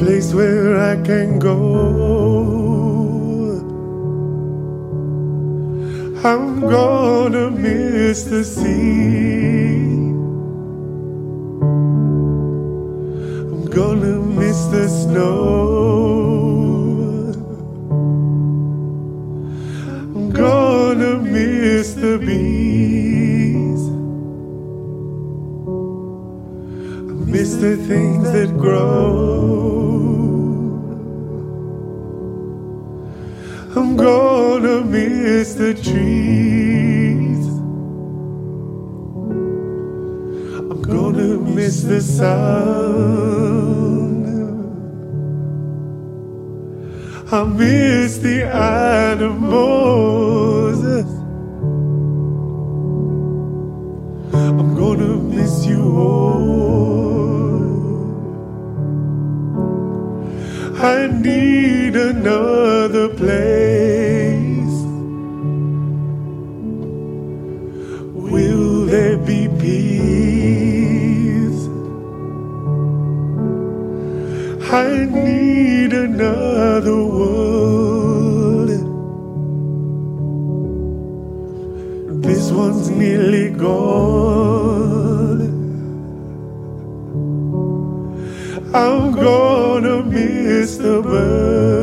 place where I can go. I'm gonna miss the sea. I'm gonna miss the snow. I'm gonna miss the bees. I miss the things that grow. Gonna miss the trees. I'm gonna miss the sun. I miss the animals. I'm gonna miss you all. I need another place. Another world. This one's nearly gone. I'm gonna miss the birds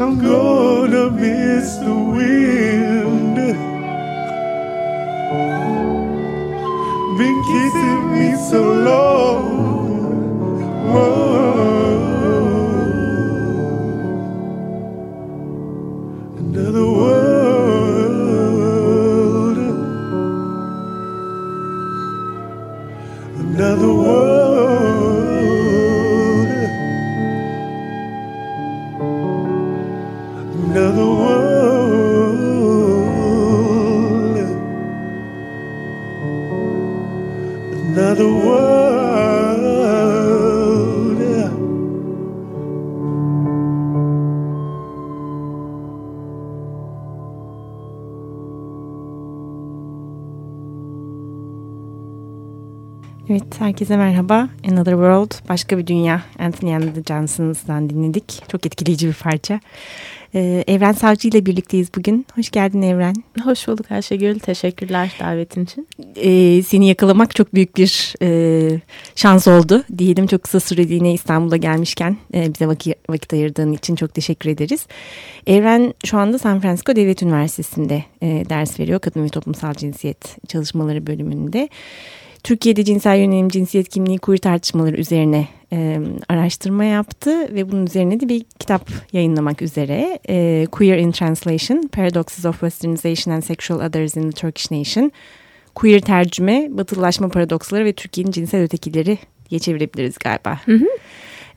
I'm gonna miss the wind. Been kissing me so long. Whoa. Herkese merhaba. Another World, Başka Bir Dünya. Anthony and the Johnsons'dan dinledik. Çok etkileyici bir parça. Ee, Evren Savcı ile birlikteyiz bugün. Hoş geldin Evren. Hoş bulduk Ayşegül. Teşekkürler davetin için. Ee, seni yakalamak çok büyük bir e, şans oldu. Diyelim çok kısa süreliğine İstanbul'a gelmişken e, bize vakit, vakit ayırdığın için çok teşekkür ederiz. Evren şu anda San Francisco Devlet Üniversitesi'nde e, ders veriyor. Kadın ve Toplumsal Cinsiyet Çalışmaları bölümünde. Türkiye'de cinsel yönelim, cinsiyet kimliği, queer tartışmaları üzerine e, araştırma yaptı ve bunun üzerine de bir kitap yayınlamak üzere. E, Queer in Translation, Paradoxes of Westernization and Sexual Others in the Turkish Nation. queer tercüme, batılılaşma paradoksları ve Türkiye'nin cinsel ötekileri diye çevirebiliriz galiba. Hı hı.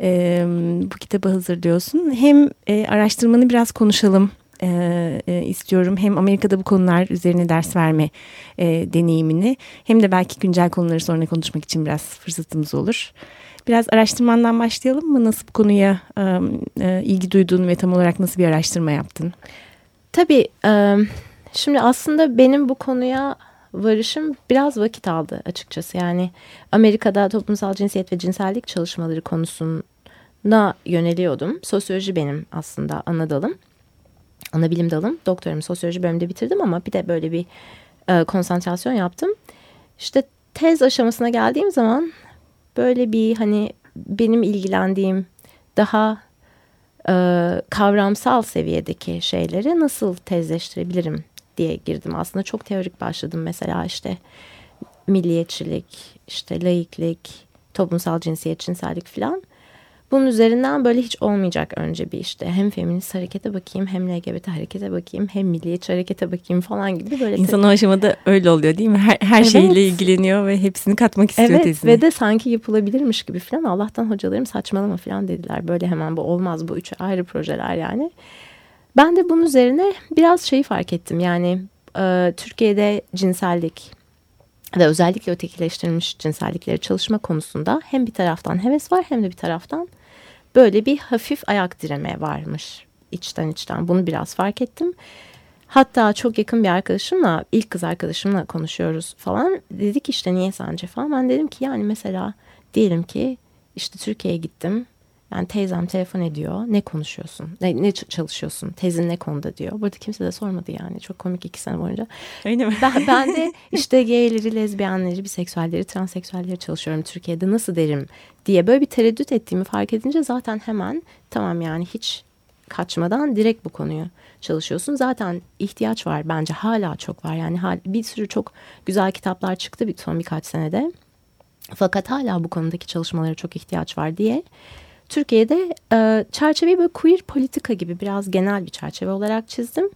E, bu kitabı hazırlıyorsun. Hem e, araştırmanı biraz konuşalım e, e, istiyorum. Hem Amerika'da bu konular üzerine ders verme e, deneyimini hem de belki güncel konuları sonra konuşmak için biraz fırsatımız olur. Biraz araştırmandan başlayalım mı? Nasıl bu konuya e, e, ilgi duyduğun ve tam olarak nasıl bir araştırma yaptın? Tabii e, şimdi aslında benim bu konuya varışım biraz vakit aldı açıkçası. Yani Amerika'da toplumsal cinsiyet ve cinsellik çalışmaları konusuna yöneliyordum. Sosyoloji benim aslında ana dalım. Ana bilim dalım. Doktorumu sosyoloji bölümünde bitirdim ama bir de böyle bir e, konsantrasyon yaptım. İşte tez aşamasına geldiğim zaman böyle bir hani benim ilgilendiğim daha e, kavramsal seviyedeki şeyleri nasıl tezleştirebilirim diye girdim. Aslında çok teorik başladım mesela işte milliyetçilik, işte laiklik, toplumsal cinsiyet, cinsellik falan. Bunun üzerinden böyle hiç olmayacak önce bir işte hem feminist harekete bakayım hem LGBT harekete bakayım hem milliyetçi harekete bakayım falan gibi böyle. İnsan o aşamada öyle oluyor değil mi? Her, her Evet. şeyle ilgileniyor ve hepsini katmak istiyor Evet tezine. ve de sanki yapılabilirmiş gibi falan Allah'tan hocalarım saçmalama falan dediler. Böyle hemen bu olmaz bu üç ayrı projeler yani. Ben de bunun üzerine biraz şeyi fark ettim yani e, Türkiye'de cinsellik ve özellikle ötekileştirilmiş cinsellikleri çalışma konusunda hem bir taraftan heves var hem de bir taraftan böyle bir hafif ayak direme varmış içten içten bunu biraz fark ettim. Hatta çok yakın bir arkadaşımla ilk kız arkadaşımla konuşuyoruz falan. Dedik işte niye sence falan. Ben dedim ki yani mesela diyelim ki işte Türkiye'ye gittim. Yani teyzem telefon ediyor. Ne konuşuyorsun? Ne, ne çalışıyorsun? Tezin ne konuda diyor. Burada kimse de sormadı yani. Çok komik iki sene boyunca. Öyle mi? Ben, ben de işte gayleri, lezbiyenleri, biseksüelleri, transseksüelleri çalışıyorum Türkiye'de nasıl derim diye böyle bir tereddüt ettiğimi fark edince zaten hemen tamam yani hiç kaçmadan direkt bu konuyu çalışıyorsun. Zaten ihtiyaç var bence hala çok var yani bir sürü çok güzel kitaplar çıktı bir son birkaç senede. Fakat hala bu konudaki çalışmalara çok ihtiyaç var diye Türkiye'de e, çerçeveyi böyle queer politika gibi biraz genel bir çerçeve olarak çizdim.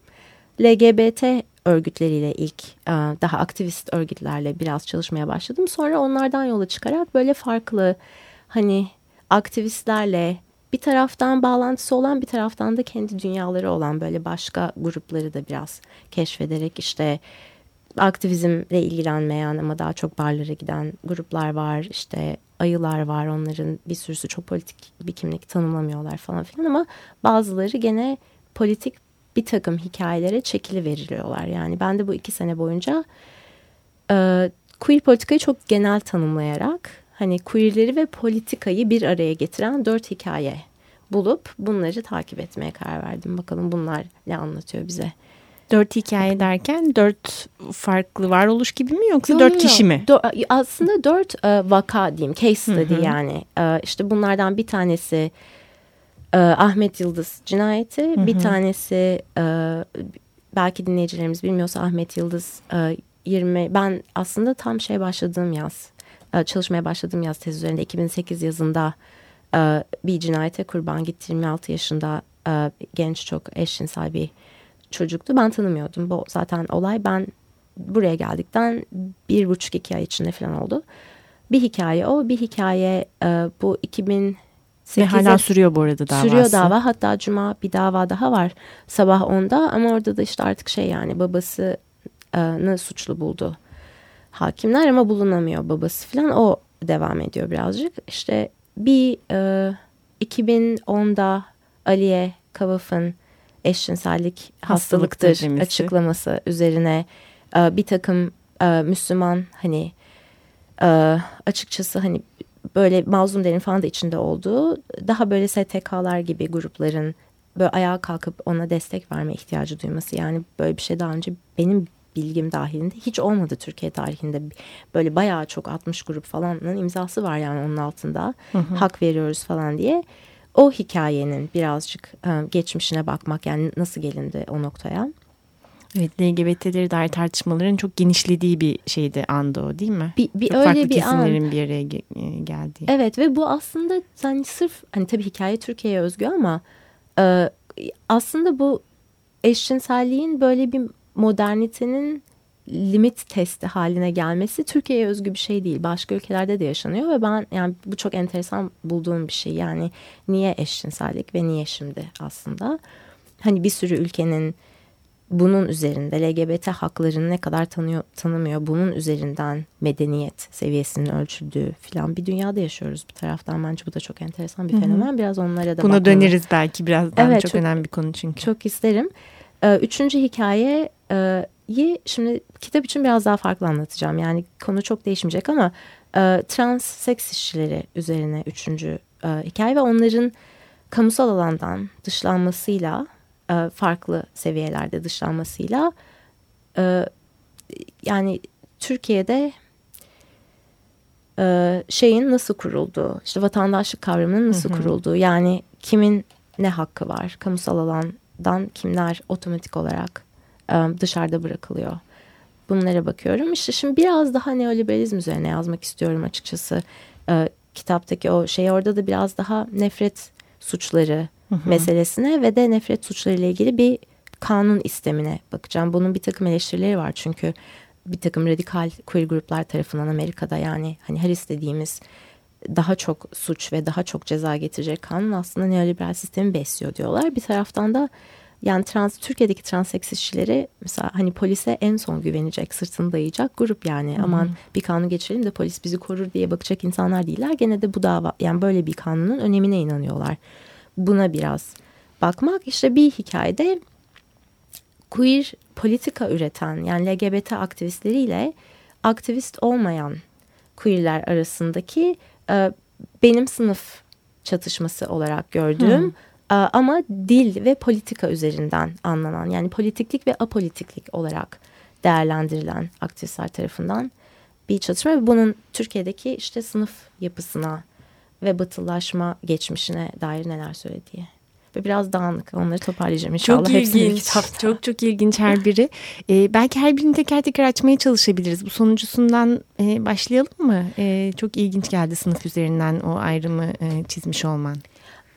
LGBT örgütleriyle ilk e, daha aktivist örgütlerle biraz çalışmaya başladım. Sonra onlardan yola çıkarak böyle farklı hani aktivistlerle bir taraftan bağlantısı olan bir taraftan da kendi dünyaları olan böyle başka grupları da biraz keşfederek işte aktivizmle ilgilenmeyen ama daha çok barlara giden gruplar var. İşte ayılar var onların bir sürüsü çok politik bir kimlik tanımlamıyorlar falan filan ama bazıları gene politik bir takım hikayelere çekili veriliyorlar. Yani ben de bu iki sene boyunca e, queer politikayı çok genel tanımlayarak hani queerleri ve politikayı bir araya getiren dört hikaye bulup bunları takip etmeye karar verdim. Bakalım bunlar ne anlatıyor bize. Dört hikaye derken dört farklı varoluş gibi mi yoksa Yo, dört yo, yo. kişi mi? Dö- aslında dört e, vaka diyeyim, case study Hı hı. yani. E, işte bunlardan bir tanesi e, Ahmet Yıldız cinayeti, bir tanesi e, belki dinleyicilerimiz bilmiyorsa Ahmet Yıldız e, 20 ben aslında tam şey başladığım yaz e, çalışmaya başladığım yaz tez üzerinde 2008 yazında e, bir cinayete kurban gitti 26 yaşında e, genç çok eşcinsel bir çocuktu. Ben tanımıyordum. Bu zaten olay ben buraya geldikten bir buçuk iki ay içinde falan oldu. Bir hikaye o. Bir hikaye e, bu 2008'e Ve hala sürüyor bu arada davası. Sürüyor dava. Hatta cuma bir dava daha var sabah 10'da ama orada da işte artık şey yani babasını suçlu buldu hakimler ama bulunamıyor babası falan o devam ediyor birazcık. İşte bir e, 2010'da Aliye Kavaf'ın eşcinsellik Hastalıktır hastalıktır demesi. açıklaması üzerine e, bir takım e, Müslüman hani e, açıkçası hani böyle mazlumların falan da içinde olduğu daha böyle STK'lar gibi grupların böyle ayağa kalkıp ona destek verme ihtiyacı duyması. Yani böyle bir şey daha önce benim bilgim dahilinde hiç olmadı Türkiye tarihinde. Böyle bayağı çok 60 grup falanın imzası var yani onun altında. Hak veriyoruz falan diye. O hikayenin birazcık e, geçmişine bakmak yani nasıl gelindi o noktaya. Evet LGBT'leri dair tartışmaların çok genişlediği bir şeydi anda o değil mi? Bir, bir Çok öyle farklı bir an. kesimlerin bir araya e, geldiği. Evet ve bu aslında hani sırf hani tabii hikaye Türkiye'ye özgü ama e, aslında bu eşcinselliğin böyle bir modernitenin limit testi haline gelmesi Türkiye'ye özgü bir şey değil. Başka ülkelerde de yaşanıyor ve ben yani bu çok enteresan bulduğum bir şey. Yani niye eşcinsellik ve niye şimdi aslında? Hani bir sürü ülkenin bunun üzerinde LGBT haklarını ne kadar tanıyor, tanımıyor bunun üzerinden medeniyet seviyesinin ölçüldüğü filan bir dünyada yaşıyoruz bir taraftan bence bu da çok enteresan bir fenomen biraz onlara da Buna bakmamız- döneriz belki birazdan. Evet, çok, çok- önemli bir konu çünkü. çok isterim. Ee, Üçüncü hikayeyi şimdi kitap için biraz daha farklı anlatacağım. Yani konu çok değişmeyecek ama e, trans seks işçileri üzerine üçüncü e, hikaye ve onların kamusal alandan dışlanmasıyla e, farklı seviyelerde dışlanmasıyla e, yani Türkiye'de e, şeyin nasıl kurulduğu, işte vatandaşlık kavramının nasıl kurulduğu, yani kimin ne hakkı var, kamusal alandan kimler otomatik olarak dışarıda bırakılıyor. Bunlara bakıyorum. İşte şimdi biraz daha neoliberalizm üzerine yazmak istiyorum açıkçası. E, kitaptaki o şey orada da biraz daha nefret suçları meselesine ve de nefret suçları ile ilgili bir kanun istemine bakacağım. Bunun bir takım eleştirileri var çünkü bir takım radikal queer gruplar tarafından Amerika'da yani hani her istediğimiz daha çok suç ve daha çok ceza getirecek kanun aslında neoliberal sistemi besliyor diyorlar. Bir taraftan da yani trans Türkiye'deki transeks işçileri mesela hani polise en son güvenecek, sırtını dayayacak grup yani. Aman bir kanun geçirelim de polis bizi korur diye bakacak insanlar değiller. Gene de bu dava yani böyle bir kanunun önemine inanıyorlar. Buna biraz bakmak işte bir hikayede queer politika üreten yani LGBT aktivistleriyle aktivist olmayan queerler arasındaki e, benim sınıf çatışması olarak gördüğüm e, ama dil ve politika üzerinden anlanan yani politiklik ve apolitiklik olarak değerlendirilen aktivistler tarafından bir çatışma ve bunun Türkiye'deki işte sınıf yapısına ve batılılaşma geçmişine dair neler söylediği. Ve biraz dağınık onları toparlayacağım inşallah. Çok Hepsini ilginç. kitapta. Çok çok ilginç her biri. Ee, belki her birini teker teker açmaya çalışabiliriz. Bu sonuncusundan e, başlayalım mı? E, çok ilginç geldi sınıf üzerinden o ayrımı e, çizmiş olman.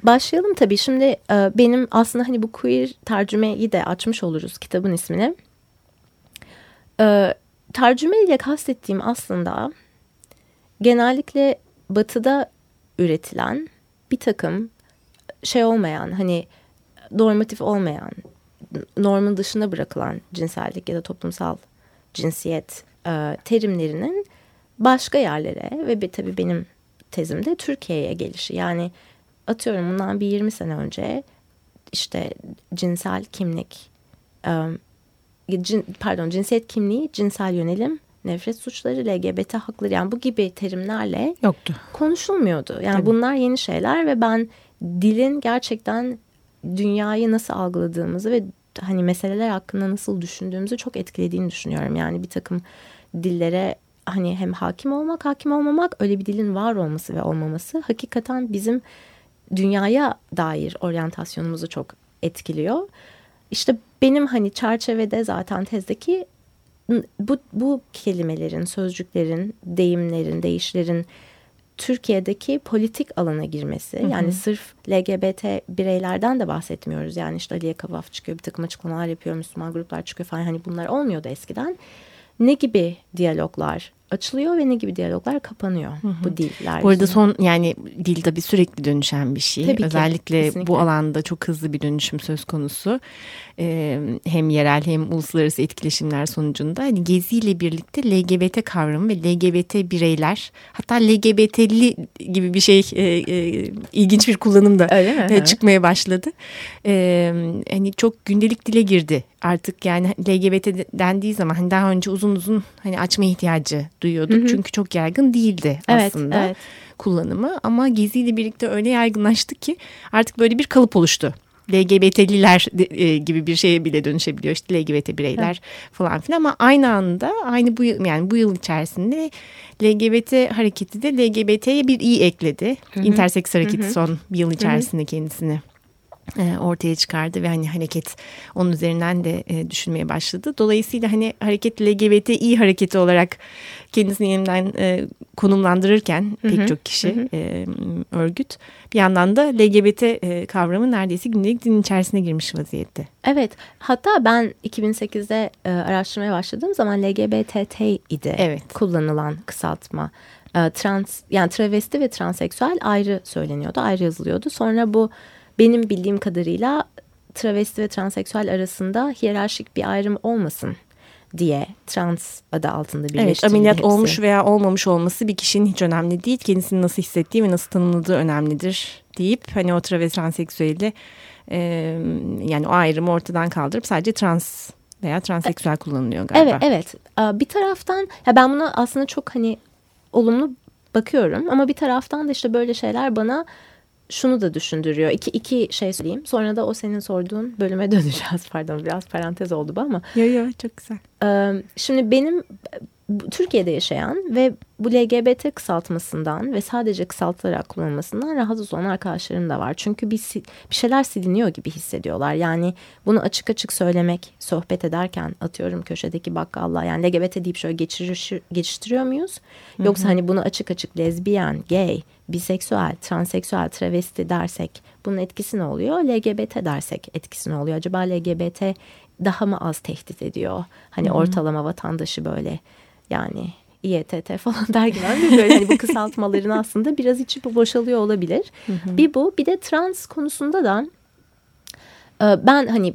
Başlayalım tabii. Şimdi e, benim aslında hani bu queer tercümeyi de açmış oluruz kitabın ismini. E, tercüme ile kastettiğim aslında genellikle batıda üretilen bir takım şey olmayan hani normatif olmayan normun dışında bırakılan cinsellik ya da toplumsal cinsiyet e, terimlerinin başka yerlere ve bir, tabii benim tezimde Türkiye'ye gelişi. Yani atıyorum bundan bir 20 sene önce işte cinsel kimlik cin, pardon cinsiyet kimliği, cinsel yönelim, nefret suçları, LGBT hakları yani bu gibi terimlerle Yoktu. konuşulmuyordu. Yani Tabii. bunlar yeni şeyler ve ben dilin gerçekten dünyayı nasıl algıladığımızı ve hani meseleler hakkında nasıl düşündüğümüzü çok etkilediğini düşünüyorum. Yani bir takım dillere hani hem hakim olmak, hakim olmamak, öyle bir dilin var olması ve olmaması hakikaten bizim dünyaya dair oryantasyonumuzu çok etkiliyor. İşte benim hani çerçevede zaten tezdeki bu, bu kelimelerin, sözcüklerin, deyimlerin, deyişlerin Türkiye'deki politik alana girmesi. Yani sırf LGBT bireylerden de bahsetmiyoruz. Yani işte Aliye Kavaf çıkıyor, bir takım açıklamalar yapıyor, Müslüman gruplar çıkıyor falan. Hani bunlar olmuyordu eskiden. Ne gibi diyaloglar açılıyor ve ne gibi diyaloglar kapanıyor bu diller. Bu arada son yani dil tabii sürekli dönüşen bir şey. Tabii ki, Özellikle kesinlikle. bu alanda çok hızlı bir dönüşüm söz konusu. Ee, hem yerel hem uluslararası etkileşimler sonucunda hani geziyle birlikte LGBT kavramı ve LGBT bireyler hatta LGBT'li gibi bir şey e, e, ilginç bir kullanım da Öyle mi? e, çıkmaya başladı. Ee, hani çok gündelik dile girdi. Artık yani LGBT dendiği zaman hani daha önce uzun uzun hani açma ihtiyacı duyuyorduk. Çünkü çok yaygın değildi Evet, aslında evet. kullanımı. Ama geziyle birlikte öyle yaygınlaştı ki artık böyle bir kalıp oluştu. LGBT'liler e, gibi bir şeye bile dönüşebiliyor işte LGBT bireyler falan filan ama aynı anda aynı bu yıl yani bu yıl içerisinde LGBT hareketi de LGBT'ye bir i ekledi. Interseks hareketi son bir yıl içerisinde kendisini e, ortaya çıkardı ve hani hareket onun üzerinden de e, düşünmeye başladı. Dolayısıyla hani hareket LGBTİ hareketi olarak kendisini yeniden e, konumlandırırken pek çok kişi e, örgüt bir yandan da LGBT e, kavramı neredeyse gündelik dilin içerisine girmiş vaziyette. Evet hatta ben 2008'de e, araştırmaya başladığım zaman LGBTT idi Evet. kullanılan kısaltma. E, trans yani travesti ve transseksüel ayrı söyleniyordu ayrı yazılıyordu. Sonra bu benim bildiğim kadarıyla travesti ve transseksüel arasında hiyerarşik bir ayrım olmasın diye trans adı altında Evet, birleştirildi ameliyat hepsi. olmuş veya olmamış olması bir kişinin hiç önemli değil. Kendisini nasıl hissettiği ve nasıl tanımladığı önemlidir deyip hani o travesti transseksüeli e, yani o ayrımı ortadan kaldırıp sadece trans veya transseksüel kullanılıyor galiba. Evet evet bir taraftan ya ben buna aslında çok hani olumlu bakıyorum ama bir taraftan da işte böyle şeyler bana şunu da düşündürüyor. İki, iki şey söyleyeyim sonra da o senin sorduğun bölüme döneceğiz pardon biraz parantez oldu bu ama. Yo yo çok güzel. Şimdi benim Türkiye'de yaşayan ve bu LGBT kısaltmasından ve sadece kısaltılarak kullanılmasından rahatsız olan arkadaşlarım da var. Çünkü bir, bir şeyler siliniyor gibi hissediyorlar. Yani bunu açık açık söylemek, sohbet ederken atıyorum köşedeki bakkalla yani LGBT deyip şöyle geçiriş, geçiştiriyor muyuz? Yoksa hani bunu açık açık lezbiyen, gay, biseksüel, transseksüel, travesti dersek bunun etkisi ne oluyor? LGBT dersek etkisi ne oluyor? Acaba LGBT daha mı az tehdit ediyor? Hani ortalama vatandaşı böyle yani İETT falan der gibi hani böyle hani bu kısaltmaların aslında biraz içi boşalıyor olabilir. Bir bu bir de trans konusunda da e, ben hani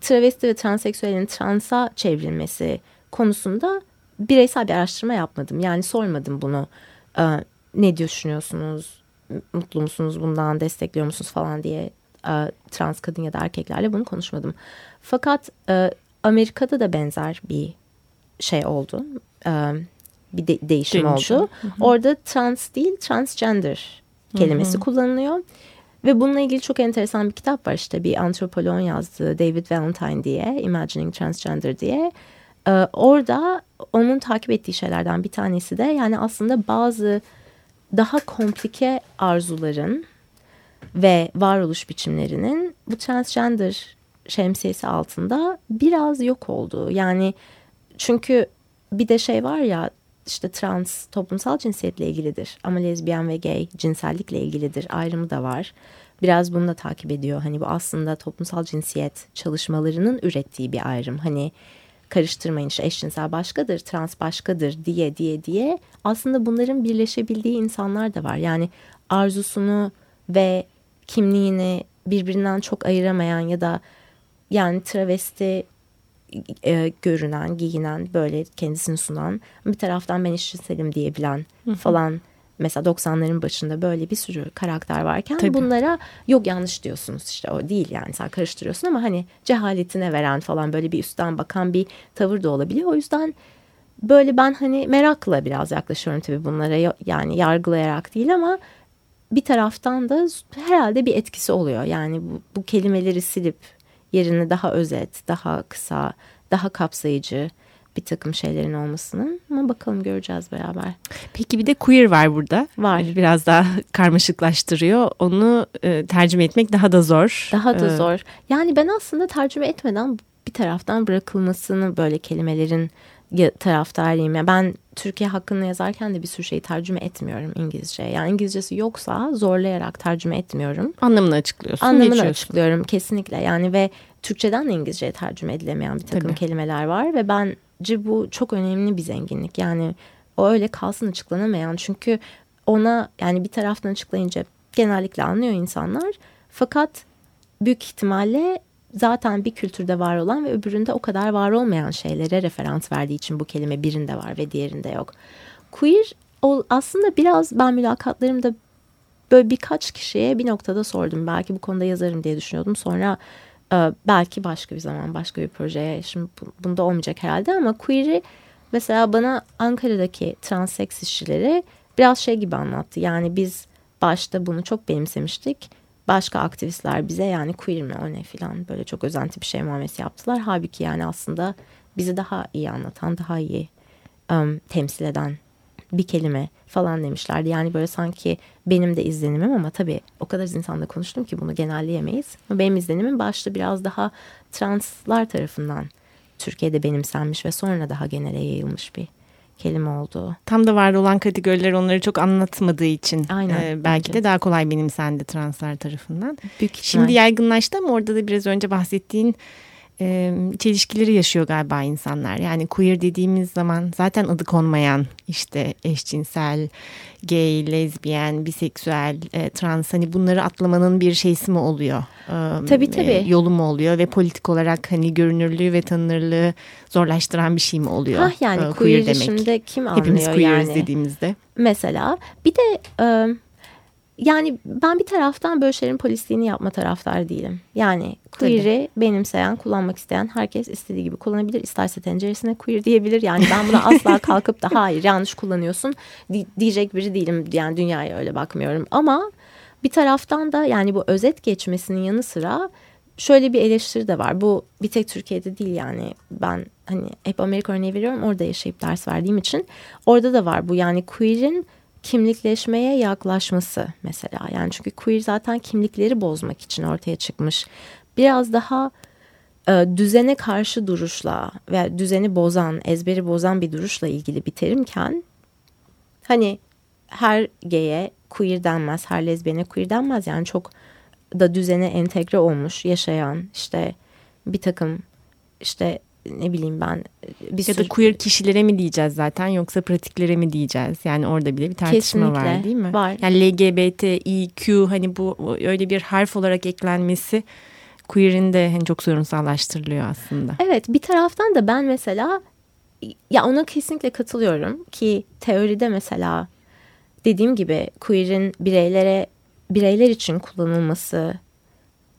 travesti ve transseksüelin transa çevrilmesi konusunda bireysel bir araştırma yapmadım. Yani sormadım bunu. E, ne düşünüyorsunuz? Mutlu musunuz bundan? Destekliyor musunuz falan diye e, trans kadın ya da erkeklerle bunu konuşmadım. Fakat e, Amerika'da da benzer bir şey oldu. E, bir de- değişim Dönüşüm. oldu. Orada trans değil transgender kelimesi kullanılıyor. Ve bununla ilgili çok enteresan bir kitap var işte bir antropoloğun yazdığı David Valentine diye Imagining Transgender diye. Ee, orada onun takip ettiği şeylerden bir tanesi de yani aslında bazı daha komplike arzuların ve varoluş biçimlerinin bu transgender şemsiyesi altında biraz yok olduğu. Yani çünkü bir de şey var ya işte trans toplumsal cinsiyetle ilgilidir ama lezbiyen ve gay cinsellikle ilgilidir ayrımı da var. Biraz bunu da takip ediyor. Hani bu aslında toplumsal cinsiyet çalışmalarının ürettiği bir ayrım. Hani karıştırmayın işte eşcinsel başkadır, trans başkadır diye diye diye aslında bunların birleşebildiği insanlar da var. Yani arzusunu ve kimliğini birbirinden çok ayıramayan ya da yani travesti e, görünen, giyinen, böyle kendisini sunan, bir taraftan ben eşcinselim diyebilen falan mesela 90'ların başında böyle bir sürü karakter varken Tabii. bunlara yok yanlış diyorsunuz işte o değil yani sen karıştırıyorsun ama hani cehaletine veren falan böyle bir üstten bakan bir tavır da olabiliyor. O yüzden böyle ben hani merakla biraz yaklaşıyorum tabii bunlara yani yargılayarak değil ama bir taraftan da herhalde bir etkisi oluyor. Yani bu, bu kelimeleri silip yerine daha özet, daha kısa, daha kapsayıcı bir takım şeylerin olmasının ama bakalım göreceğiz beraber. Peki bir de queer var burada. Var. Biraz daha karmaşıklaştırıyor. Onu e, tercüme etmek daha da zor. Daha da Ee, zor. Yani ben aslında tercüme etmeden bir taraftan bırakılmasını böyle kelimelerin taraftarıyım. Yani ben Türkiye hakkında yazarken de bir sürü şeyi tercüme etmiyorum İngilizce. Yani İngilizcesi yoksa zorlayarak tercüme etmiyorum. Anlamını açıklıyorsun. Anlamını açıklıyorum kesinlikle. Yani ve Türkçeden de İngilizceye tercüme edilemeyen bir takım Tabii. kelimeler var ve bence bu çok önemli bir zenginlik. Yani o öyle kalsın açıklanamayan. Çünkü ona yani bir taraftan açıklayınca genellikle anlıyor insanlar. Fakat büyük ihtimalle zaten bir kültürde var olan ve öbüründe o kadar var olmayan şeylere referans verdiği için bu kelime birinde var ve diğerinde yok. Queer aslında biraz ben mülakatlarımda böyle birkaç kişiye bir noktada sordum. Belki bu konuda yazarım diye düşünüyordum. Sonra e, belki başka bir zaman başka bir projeye şimdi bu- bunda olmayacak herhalde ama queer'i mesela bana Ankara'daki transseks işçileri biraz şey gibi anlattı. Yani biz başta bunu çok benimsemiştik. Başka aktivistler bize yani queer mi o ne filan böyle çok özenti bir şey muamelesi yaptılar. Halbuki yani aslında bizi daha iyi anlatan, daha iyi um, temsil eden bir kelime falan demişlerdi. Yani böyle sanki benim de izlenimim ama tabii o kadar insanla konuştum ki bunu genelleyemeyiz. Benim izlenimim başta biraz daha translar tarafından Türkiye'de benimsenmiş ve sonra daha genele yayılmış bir kelime oldu. Tam da var olan kategoriler onları çok anlatmadığı için Aynen, e, belki de daha kolay benimsendi translar tarafından. Büyük Şimdi yaygınlaştı ama orada da biraz önce bahsettiğin e, çelişkileri yaşıyor galiba insanlar. Yani queer dediğimiz zaman zaten adı konmayan işte eşcinsel, gay, lezbiyen, biseksüel, e, trans hani bunları atlamanın bir şeysi mi oluyor? E, Tabii, tabii. e, yolu mu oluyor ve politik olarak hani görünürlüğü ve tanınırlığı zorlaştıran bir şey mi oluyor? Hah yani e, queer şimdi kim Hepimiz anlıyor queer'iz yani? dediğimizde. Mesela bir de e, yani ben bir taraftan böyle şeylerin polisliğini yapma taraftarı değilim. Yani queer'i benimseyen, kullanmak isteyen herkes istediği gibi kullanabilir. İsterse tenceresine queer diyebilir. Yani ben buna asla kalkıp da hayır yanlış kullanıyorsun di- diyecek biri değilim. Yani dünyaya öyle bakmıyorum. Ama bir taraftan da yani bu özet geçmesinin yanı sıra şöyle bir eleştiri de var. Bu bir tek Türkiye'de değil yani ben hani hep Amerika örneği veriyorum orada yaşayıp ders verdiğim için orada da var bu yani queer'in kimlikleşmeye yaklaşması mesela yani çünkü queer zaten kimlikleri bozmak için ortaya çıkmış biraz daha e, düzene karşı duruşla ve düzeni bozan ezberi bozan bir duruşla ilgili bir terimken hani her gay'e queer denmez, her lezbiyene queer denmez. Yani çok da düzene entegre olmuş, yaşayan işte bir takım işte ne bileyim ben bir Ya da sürü queer kişilere mi diyeceğiz zaten yoksa pratiklere mi diyeceğiz? Yani orada bile bir tartışma var Kesinlikle değil mi? var. Yani LGBT, IQ hani bu bu öyle bir harf olarak eklenmesi queer'in de hani çok sorunsallaştırılıyor aslında. Evet bir taraftan da ben mesela ya ona kesinlikle katılıyorum ki teoride mesela dediğim gibi queer'in bireylere bireyler için kullanılması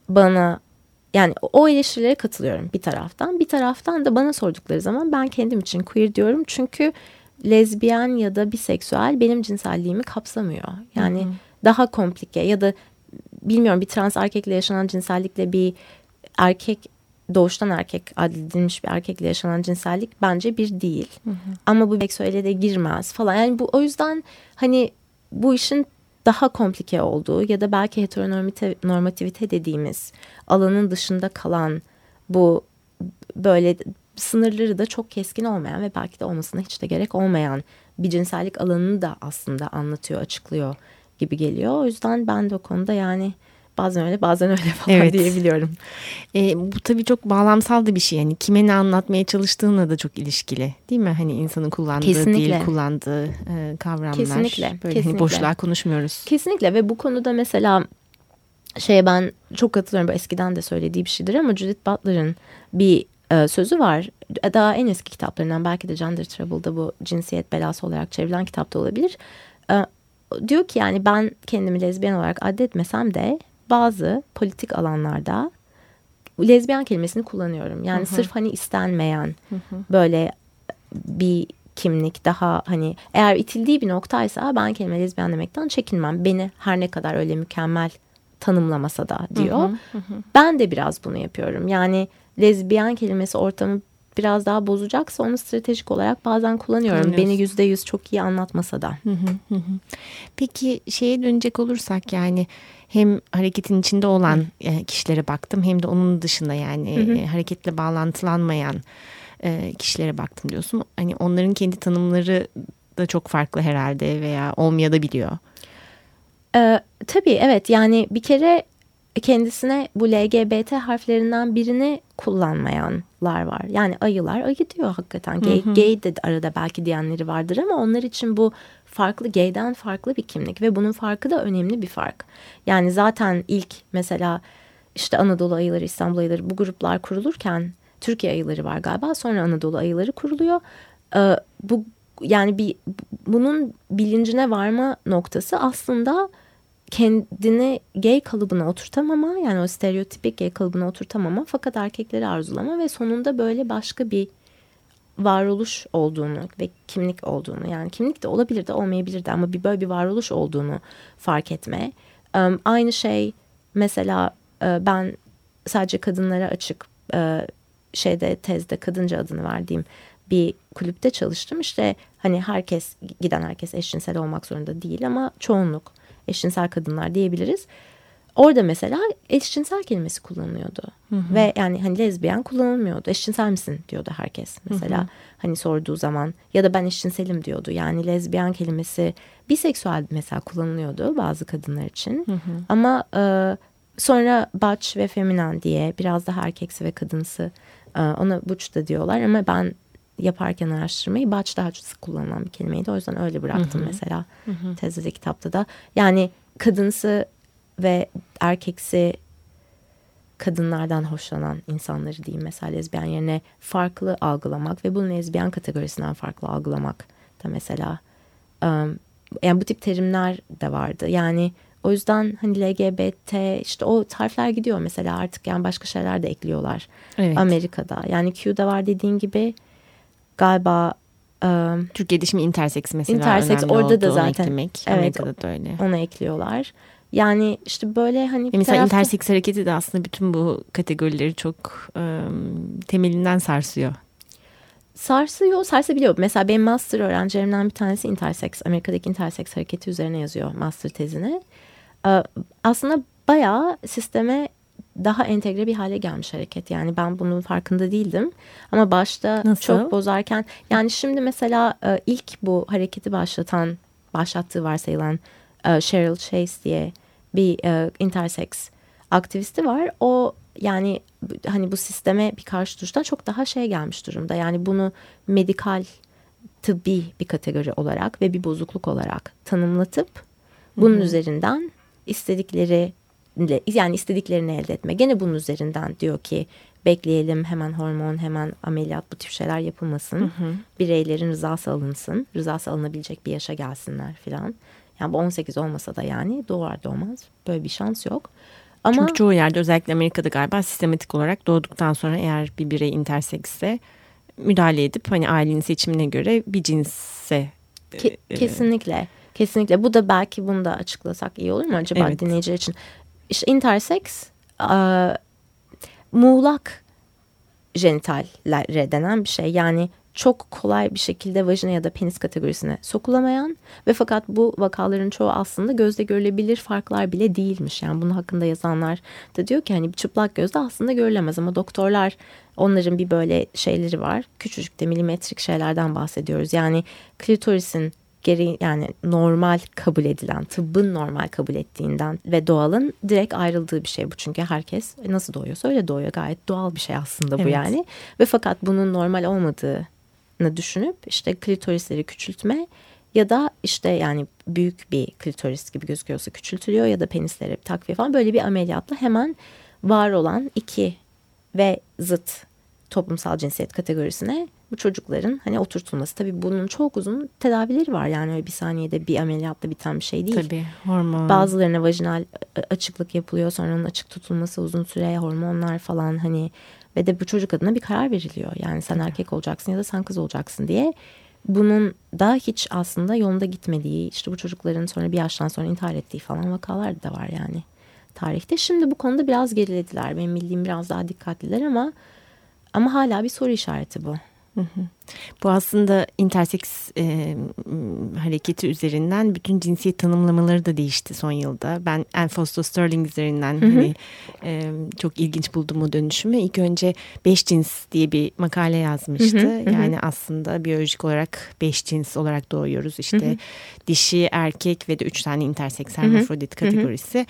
bana yani o eleştirilere katılıyorum bir taraftan. Bir taraftan da bana sordukları zaman ben kendim için queer diyorum. Çünkü lezbiyen ya da biseksüel benim cinselliğimi kapsamıyor. Yani daha komplike ya da bilmiyorum bir trans erkekle yaşanan cinsellikle bir erkek doğuştan erkek adledilmiş bir erkekle yaşanan cinsellik bence bir değil. Ama bu seksüele de girmez falan. Yani bu o yüzden hani bu işin daha komplike olduğu ya da belki heteronormativite normativite dediğimiz alanın dışında kalan bu böyle sınırları da çok keskin olmayan ve belki de olmasına hiç de gerek olmayan bir cinsellik alanını da aslında anlatıyor, açıklıyor gibi geliyor. O yüzden ben de o konuda yani bazen öyle bazen öyle falan Evet. diyebiliyorum. E, bu tabii çok bağlamsal da bir şey. Yani kime ne anlatmaya çalıştığına da çok ilişkili. Değil mi? Hani insanın kullandığı Kesinlikle. dil, kullandığı e, kavramlar. Kesinlikle, Böyle hani kesinlikle. boşluğa konuşmuyoruz. Kesinlikle ve bu konuda mesela şeye ben çok katılıyorum. Eskiden de söylediği bir şeydir ama Judith Butler'ın bir e, sözü var. Daha en eski kitaplarından belki de Gender Trouble'da bu cinsiyet belası olarak çevrilen kitapta olabilir. E, diyor ki yani ben kendimi lezbiyen olarak addetmesem de bazı politik alanlarda lezbiyen kelimesini kullanıyorum. Yani sırf hani istenmeyen böyle bir kimlik daha hani eğer itildiği bir noktaysa ben kelime lezbiyen demekten çekinmem. Beni her ne kadar öyle mükemmel tanımlamasa da diyor. Ben de biraz bunu yapıyorum. Yani lezbiyen kelimesi ortamı biraz daha bozacaksa onu stratejik olarak bazen kullanıyorum. Beni yüzde yüz çok iyi anlatmasa da. Peki şeye dönecek olursak yani hem hareketin içinde olan e, kişilere baktım hem de onun dışında yani e, hareketle bağlantılanmayan e, kişilere baktım diyorsun. Hani onların kendi tanımları da çok farklı herhalde veya olmayabiliyor. Ee, tabii evet yani bir kere kendisine bu LGBT harflerinden birini kullanmayanlar var. Yani ayılar ayı diyor hakikaten. Gay, gay de arada belki diyenleri vardır ama onlar için bu farklı gay'den farklı bir kimlik ve bunun farkı da önemli bir fark. Yani zaten ilk mesela işte Anadolu ayıları, İstanbul ayıları bu gruplar kurulurken Türkiye ayıları var galiba. Sonra Anadolu ayıları kuruluyor. Ee, bu yani bir bunun bilincine varma noktası aslında kendini gay kalıbına oturtamama yani o stereotipik gay kalıbına oturtamama fakat erkekleri arzulama ve sonunda böyle başka bir varoluş olduğunu ve kimlik olduğunu yani kimlik de olabilir de olmayabilir de ama bir böyle bir varoluş olduğunu fark etme. Ee, aynı şey mesela e, ben sadece kadınlara açık e, şeyde tezde kadınca adını verdiğim bir kulüpte çalıştım. İşte hani herkes giden herkes eşcinsel olmak zorunda değil ama çoğunluk eşcinsel kadınlar diyebiliriz. Orada mesela eşcinsel kelimesi kullanılıyordu. Ve yani hani lezbiyen kullanılmıyordu. Eşcinsel misin diyordu herkes mesela. Hani sorduğu zaman ya da ben eşcinselim diyordu. Yani lezbiyen kelimesi biseksüel mesela kullanılıyordu bazı kadınlar için. Ama e, sonra butch ve feminen diye biraz daha erkeksi ve kadınsı e, ona butch da diyorlar ama ben yaparken araştırmayı butch daha sık kullanılan bir kelimeydi. O yüzden öyle bıraktım mesela tezde de kitapta da. Yani kadınsı ve erkeksi kadınlardan hoşlanan insanları diyeyim mesela lezbiyen yerine farklı algılamak ve bunu lezbiyen kategorisinden farklı algılamak da mesela yani bu tip terimler de vardı. Yani o yüzden hani LGBT işte o harfler gidiyor mesela artık yani başka şeyler de ekliyorlar Evet. Amerika'da. Yani Q'da var dediğin gibi galiba um, Türkiye'de şimdi intersex mesela Intersex, önemli orada oldu, da zaten. eklemek. Evet. Amerika'da da öyle. ona ekliyorlar. Yani işte böyle hani mesela tarafta- intersex hareketi de aslında bütün bu kategorileri çok e, temelinden sarsıyor. sarsıyor, sarsabiliyor. Mesela benim master öğrencilerimden bir tanesi intersex, Amerika'daki intersex hareketi üzerine yazıyor master tezini. Ee, aslında bayağı sisteme daha entegre bir hale gelmiş hareket. Yani ben bunun farkında değildim. Ama başta Nasıl? çok bozarken yani şimdi mesela ilk bu hareketi başlatan, başlattığı varsayılan e, Cheryl Chase diye bir e, intersex aktivisti var. O yani hani bu sisteme bir karşı duruştan çok daha şey gelmiş durumda. Yani bunu medikal tıbbi bir kategori olarak ve bir bozukluk olarak tanımlatıp bunun üzerinden istedikleri yani istediklerini elde etme. Gene bunun üzerinden diyor ki bekleyelim hemen hormon hemen ameliyat bu tip şeyler yapılmasın. Bireylerin rızası alınsın. Rızası alınabilecek bir yaşa gelsinler filan. Yani bu 18 olmasa da yani doğar doğmaz böyle bir şans yok. Ama Çünkü çoğu yerde özellikle Amerika'da galiba sistematik olarak doğduktan sonra eğer bir birey interseksse müdahale edip hani ailenin seçimine göre bir cinse Ke- e, kesinlikle. Kesinlikle. Bu da belki bunu da açıklasak iyi olur mu acaba Evet. dinleyiciler için? İşte intersex e, muğlak jenitallere denen bir şey. Yani çok kolay bir şekilde vajina ya da penis kategorisine sokulamayan ve fakat bu vakaların çoğu aslında gözle görülebilir farklar bile değilmiş. Yani bunun hakkında yazanlar da diyor ki hani çıplak gözle aslında görülemez ama doktorlar onların bir böyle şeyleri var. Küçücük de milimetrik şeylerden bahsediyoruz. Yani klitorisin geri yani normal kabul edilen tıbbın normal kabul ettiğinden ve doğalın direkt ayrıldığı bir şey bu çünkü herkes nasıl doğuyorsa öyle doğuyor gayet doğal bir şey aslında bu Evet. yani ve fakat bunun normal olmadığını düşünüp işte klitorisleri küçültme ya da işte yani büyük bir klitoris gibi gözüküyorsa küçültülüyor ya da penislere takviye falan böyle bir ameliyatla hemen var olan iki ve zıt toplumsal cinsiyet kategorisine bu çocukların hani oturtulması. Tabii bunun çok uzun tedavileri var yani öyle bir saniyede bir ameliyatla biten bir şey değil. tabii hormon. Bazılarına vajinal e, açıklık yapılıyor sonra onun açık tutulması uzun süre hormonlar falan hani ve de bu çocuk adına bir karar veriliyor. Yani sen erkek olacaksın ya da sen kız olacaksın diye. Bunun da hiç aslında yolunda gitmediği işte bu çocukların sonra bir yaştan sonra intihar ettiği falan vakalar da var yani tarihte. Şimdi bu konuda biraz gerilediler. Benim bildiğim biraz daha dikkatliler ama ama hala bir soru işareti bu. Bu aslında intersex e, hareketi üzerinden bütün cinsiyet tanımlamaları da değişti son yılda. Ben Anne Foster Sterling üzerinden hani, e, çok ilginç buldum o dönüşümü. İlk önce beş cins diye bir makale yazmıştı. Yani aslında biyolojik olarak beş cins olarak doğuyoruz. İşte dişi, erkek ve de üç tane intersex hermafrodit kategorisi.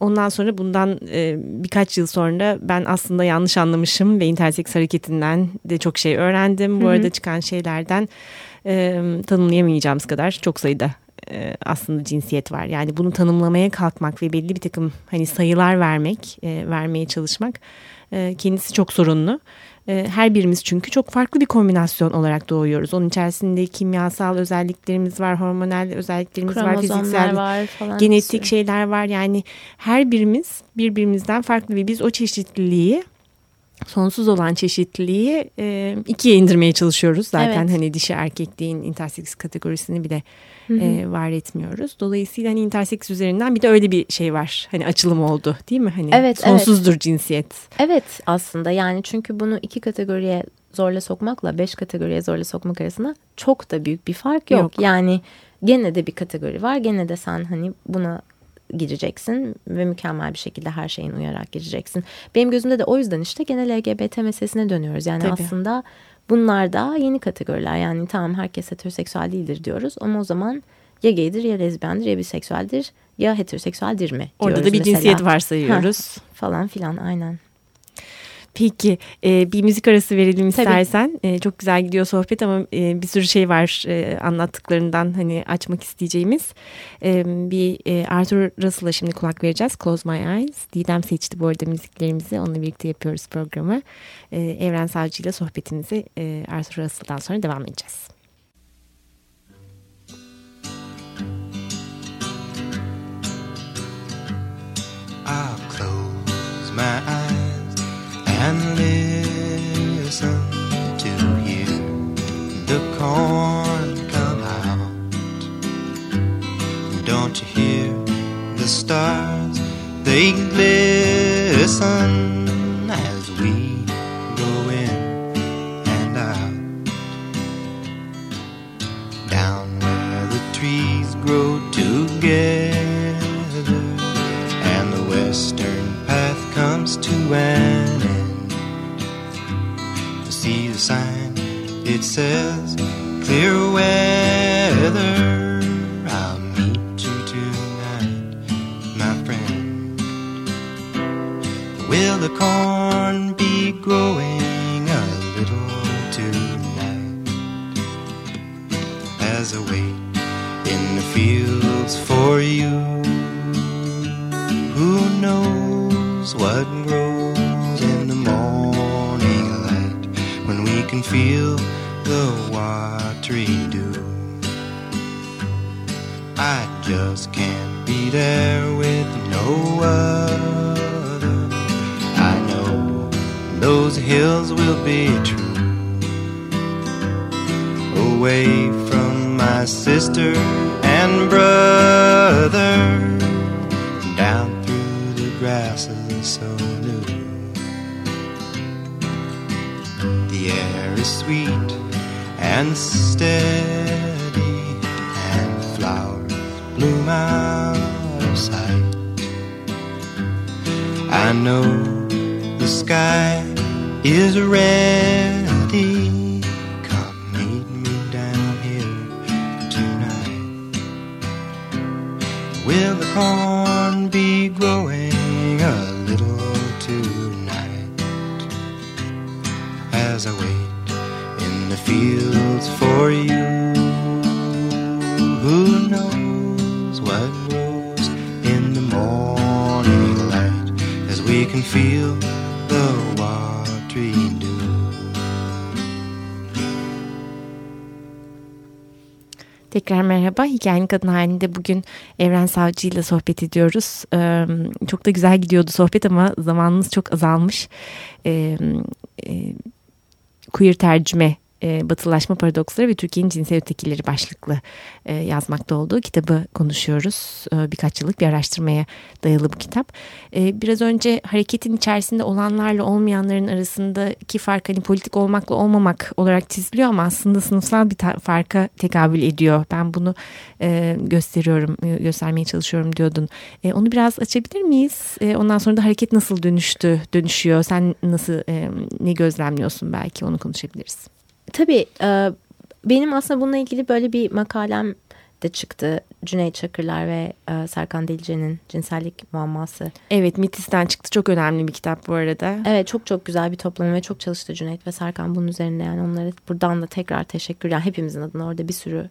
Ondan sonra bundan e, birkaç yıl sonra ben aslında yanlış anlamışım ve intersex hareketinden de çok şey öğrendim. Bu arada çıkan şeylerden e, tanımlayamayacağımız kadar çok sayıda e, aslında cinsiyet var. Yani bunu tanımlamaya kalkmak ve belli bir takım hani sayılar vermek, e, vermeye çalışmak e, kendisi çok sorunlu. E, her birimiz çünkü çok farklı bir kombinasyon olarak doğuyoruz. Onun içerisinde kimyasal özelliklerimiz var, hormonal özelliklerimiz var, fiziksel var falan. genetik şeyler var. Yani her birimiz birbirimizden farklı ve biz o çeşitliliği sonsuz olan çeşitliliği e, ikiye indirmeye çalışıyoruz. Zaten Evet. hani dişi erkekliğin intersex kategorisini bile e, var etmiyoruz. Dolayısıyla hani intersex üzerinden bir de öyle bir şey var. Hani açılım oldu değil mi? Hani Evet, sonsuzdur cinsiyet. Evet aslında yani çünkü bunu iki kategoriye zorla sokmakla beş kategoriye zorla sokmak arasında çok da büyük bir fark yok. Yok. Yani gene de bir kategori var. Gene de sen hani buna gireceksin ve mükemmel bir şekilde her şeyin uyarak gireceksin. Benim gözümde de o yüzden işte gene LGBT meselesine dönüyoruz. Yani Tabii. aslında bunlar da yeni kategoriler. Yani tamam herkes heteroseksüel değildir diyoruz ama o zaman ya gaydir ya lezbiyendir ya biseksüeldir ya heteroseksüeldir mi Orada diyoruz da bir mesela. cinsiyet varsayıyoruz. Falan filan aynen. Peki e, bir müzik arası verelim istersen. E, çok güzel gidiyor sohbet ama e, bir sürü şey var e, anlattıklarından hani açmak isteyeceğimiz. E, bir e, Arthur Russell'a şimdi kulak vereceğiz. Close My Eyes. Didem seçti bu arada müziklerimizi. Onunla birlikte yapıyoruz programı. E, Evren Savcı ile sohbetimizi e, Arthur Russell'dan sonra devam edeceğiz. I'll close my eyes listen to hear the corn come out. Don't you hear the stars? They glisten as we said Oh. Tekrar merhaba. Hikayenin Kadın halinde bugün Evren Savcı ile sohbet ediyoruz. Ee, çok da güzel gidiyordu sohbet ama zamanımız çok azalmış. Ee, e, queer tercüme e, Batılaşma Paradoksları ve Türkiye'nin Cinsel Ötekileri başlıklı e, yazmakta olduğu kitabı konuşuyoruz. E, birkaç yıllık bir araştırmaya dayalı bu kitap. E, biraz önce hareketin içerisinde olanlarla olmayanların arasındaki fark hani politik olmakla olmamak olarak çiziliyor ama aslında sınıfsal bir farka tekabül ediyor. Ben bunu e, gösteriyorum, e, göstermeye çalışıyorum diyordun. E, onu biraz açabilir miyiz? E, ondan sonra da hareket nasıl dönüştü, dönüşüyor? Sen nasıl, e, ne gözlemliyorsun belki onu konuşabiliriz. Tabii e, benim aslında bununla ilgili böyle bir makalem de çıktı. Cüneyt Çakırlar ve e, Serkan Delice'nin cinsellik muamması. Evet Mitis'ten çıktı çok önemli bir kitap bu arada. Evet çok çok güzel bir toplama ve çok çalıştı Cüneyt ve Serkan bunun üzerine yani onlara buradan da tekrar teşekkür yani hepimizin adına orada bir sürü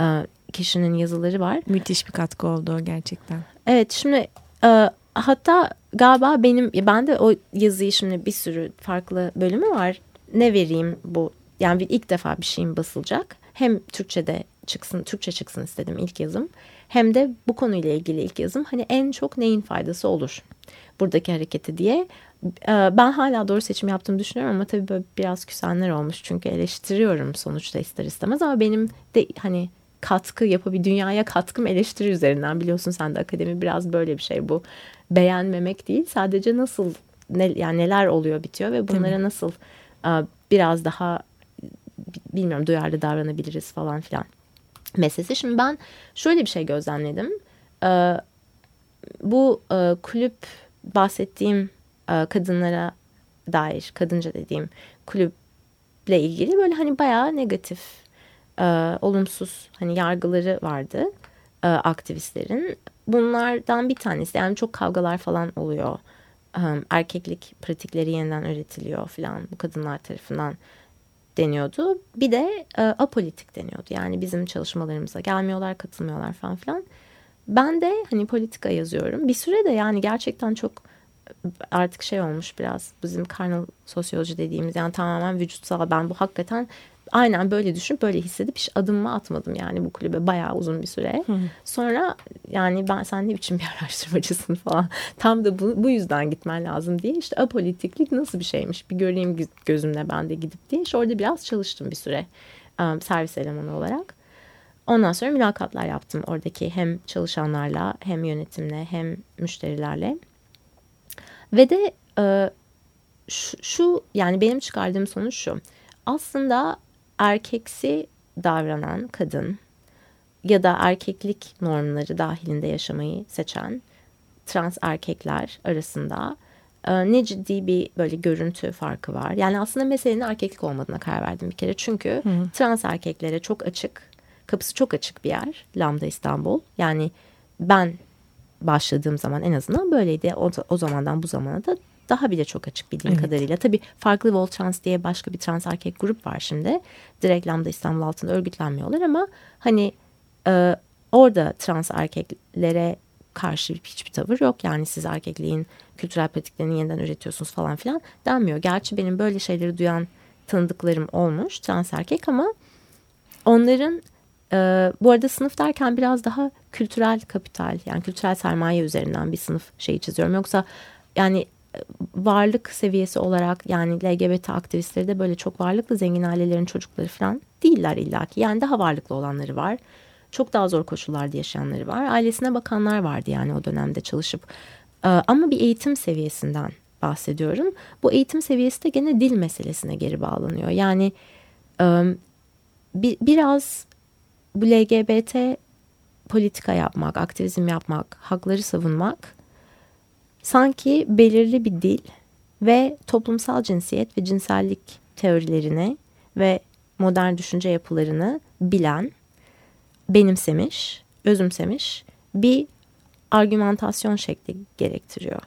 e, kişinin yazıları var. Müthiş bir katkı oldu o gerçekten. Evet şimdi e, hatta galiba benim ben de o yazıyı şimdi bir sürü farklı bölümü var. Ne vereyim bu yani bir ilk defa bir şeyim basılacak. Hem Türkçe'de çıksın, Türkçe çıksın istedim ilk yazım. Hem de bu konuyla ilgili ilk yazım. Hani en çok neyin faydası olur buradaki hareketi diye. Ee, Ben hala doğru seçim yaptığımı düşünüyorum ama tabii böyle biraz küsenler olmuş. Çünkü eleştiriyorum sonuçta ister istemez ama benim de hani katkı yapabil dünyaya katkım eleştiri üzerinden biliyorsun sen de akademi biraz böyle bir şey bu beğenmemek değil sadece nasıl ne, yani neler oluyor bitiyor ve bunlara nasıl e, biraz daha bilmiyorum duyarlı davranabiliriz falan filan meselesi. Şimdi ben şöyle bir şey gözlemledim. Ee, bu e, kulüp bahsettiğim e, kadınlara dair kadınca dediğim kulüple ilgili böyle hani bayağı negatif e, olumsuz hani yargıları vardı aktivistlerin. Bunlardan bir tanesi yani çok kavgalar falan oluyor. E, erkeklik pratikleri yeniden öğretiliyor falan bu kadınlar tarafından deniyordu. Bir de e, apolitik deniyordu. Yani bizim çalışmalarımıza gelmiyorlar, katılmıyorlar falan filan. Ben de hani politika yazıyorum. Bir süre de yani gerçekten çok artık şey olmuş biraz bizim karnal sosyoloji dediğimiz yani tamamen vücutsal ben bu hakikaten aynen böyle düşünüp böyle hissedip hiç adımımı atmadım yani bu kulübe bayağı uzun bir süre. Hı. Sonra yani ben sen ne biçim bir araştırmacısın falan tam da bu, bu yüzden gitmen lazım diye işte apolitiklik nasıl bir şeymiş bir göreyim gözümle ben de gidip diye işte orada biraz çalıştım bir süre um, servis elemanı olarak. Ondan sonra mülakatlar yaptım oradaki hem çalışanlarla hem yönetimle hem müşterilerle. Ve de e, şu, şu yani benim çıkardığım sonuç şu. Aslında erkeksi davranan kadın ya da erkeklik normları dahilinde yaşamayı seçen trans erkekler arasında e, ne ciddi bir böyle görüntü farkı var. Yani aslında meselenin erkeklik olmadığına karar verdim bir kere. Çünkü hı hı. trans erkeklere çok açık, kapısı çok açık bir yer Lambda İstanbul. Yani ben başladığım zaman en azından böyleydi. O, o zamandan bu zamana da daha bile çok açık bildiğim evet. kadarıyla. Tabii farklı Vol Trans diye başka bir trans erkek grup var şimdi. Direkt Lambda İstanbul altında örgütlenmiyorlar ama hani e, orada trans erkeklere karşı hiçbir tavır yok. Yani siz erkekliğin kültürel pratiklerini yeniden üretiyorsunuz falan filan denmiyor. Gerçi benim böyle şeyleri duyan tanıdıklarım olmuş trans erkek ama onların e, bu arada sınıf derken biraz daha kültürel kapital yani kültürel sermaye üzerinden bir sınıf şeyi çiziyorum. Yoksa yani varlık seviyesi olarak yani LGBT aktivistleri de böyle çok varlıklı zengin ailelerin çocukları falan değiller illaki. Yani daha varlıklı olanları var. Çok daha zor koşullarda yaşayanları var. Ailesine bakanlar vardı yani o dönemde çalışıp. Ee, ama bir eğitim seviyesinden bahsediyorum. Bu eğitim seviyesi de gene dil meselesine geri bağlanıyor. Yani biraz bu LGBT politika yapmak, aktivizm yapmak, hakları savunmak sanki belirli bir dil ve toplumsal cinsiyet ve cinsellik teorilerini ve modern düşünce yapılarını bilen, benimsemiş, özümsemiş bir argümantasyon şekli gerektiriyor.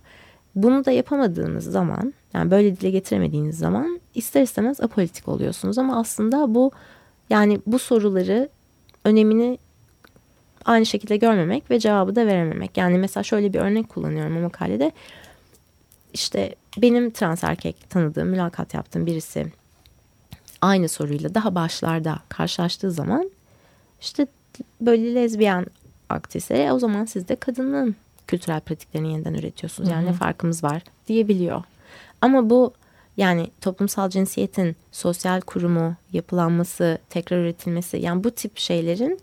Bunu da yapamadığınız zaman, yani böyle dile getiremediğiniz zaman ister istemez apolitik oluyorsunuz ama aslında bu yani bu soruları önemini aynı şekilde görmemek ve cevabı da verememek. Yani mesela şöyle bir örnek kullanıyorum o makalede. İşte benim trans erkek tanıdığım, mülakat yaptığım birisi aynı soruyla daha başlarda karşılaştığı zaman işte böyle lezbiyen aktrislere o zaman siz de kadının kültürel pratiklerini yeniden üretiyorsunuz. Yani Hı -hı. ne farkımız var diyebiliyor. Ama bu yani toplumsal cinsiyetin sosyal kurumu, yapılanması, tekrar üretilmesi yani bu tip şeylerin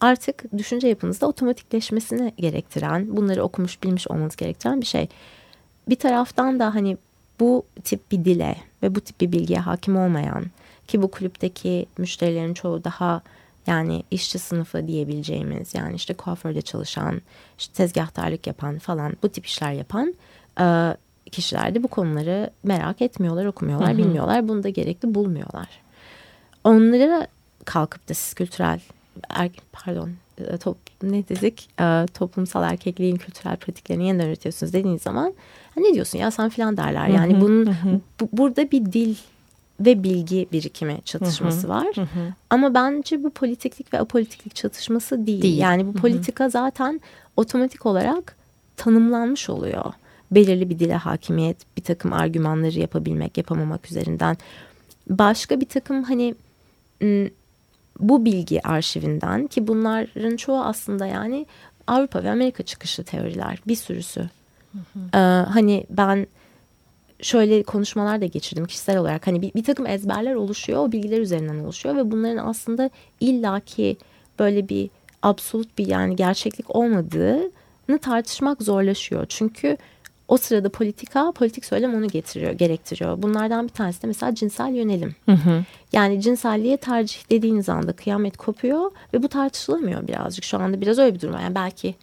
artık düşünce yapınızda otomatikleşmesini gerektiren, bunları okumuş bilmiş olmanız gerektiren bir şey. Bir taraftan da hani bu tip bir dile ve bu tip bir bilgiye hakim olmayan ki bu kulüpteki müşterilerin çoğu daha yani işçi sınıfı diyebileceğimiz yani işte kuaförde çalışan, işte tezgahtarlık yapan falan bu tip işler yapan e, kişiler de bu konuları merak etmiyorlar, okumuyorlar, hı hı. bilmiyorlar. Bunu da gerekli bulmuyorlar. Onlara kalkıp da siz kültürel er, pardon e, top, ne dedik e, toplumsal erkekliğin kültürel pratiklerini yeniden üretiyorsunuz dediğiniz zaman ne diyorsun ya sen filan derler. Yani hı hı, bunun hı. Bu, burada bir dil ve bilgi birikimi çatışması hı hı, var. Hı. Ama bence bu politiklik ve apolitiklik çatışması değil. değil. Yani bu politika hı hı. zaten otomatik olarak tanımlanmış oluyor. Belirli bir dile hakimiyet, bir takım argümanları yapabilmek, yapamamak üzerinden. Başka bir takım hani bu bilgi arşivinden ki bunların çoğu aslında yani Avrupa ve Amerika çıkışlı teoriler bir sürüsü. Hı hı. Ee, hani ben şöyle konuşmalar da geçirdim kişisel olarak. Hani bir, bir takım ezberler oluşuyor, o bilgiler üzerinden oluşuyor ve bunların aslında illaki böyle bir absolut bir yani gerçeklik olmadığını tartışmak zorlaşıyor. Çünkü o sırada politika, politik söylem onu getiriyor, gerektiriyor. Bunlardan bir tanesi de mesela cinsel yönelim. Hı hı. Yani cinselliğe tercih dediğiniz anda kıyamet kopuyor ve bu tartışılamıyor birazcık. Şu anda biraz öyle bir durum var. Yani belki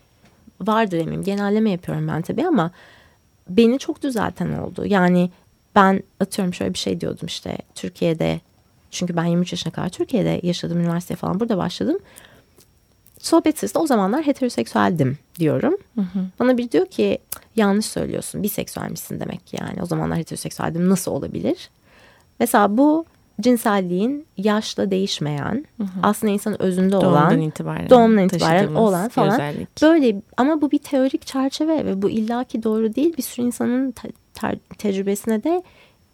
vardır eminim. Genelleme yapıyorum ben tabii ama beni çok düzelten oldu. Yani ben atıyorum şöyle bir şey diyordum işte Türkiye'de çünkü ben 23 yaşına kadar Türkiye'de yaşadım üniversite falan burada başladım. Sohbet sırasında o zamanlar heteroseksüeldim diyorum. Bana biri diyor ki yanlış söylüyorsun biseksüelmişsin demek yani o zamanlar heteroseksüeldim nasıl olabilir? Mesela bu cinselliğin yaşla değişmeyen aslında insanın özünde Doğumdan olan itibaren. doğumdan itibaren olan bir falan. özellik. Böyle ama bu bir teorik çerçeve ve bu illaki doğru değil. Bir sürü insanın te- ter- tecrübesine de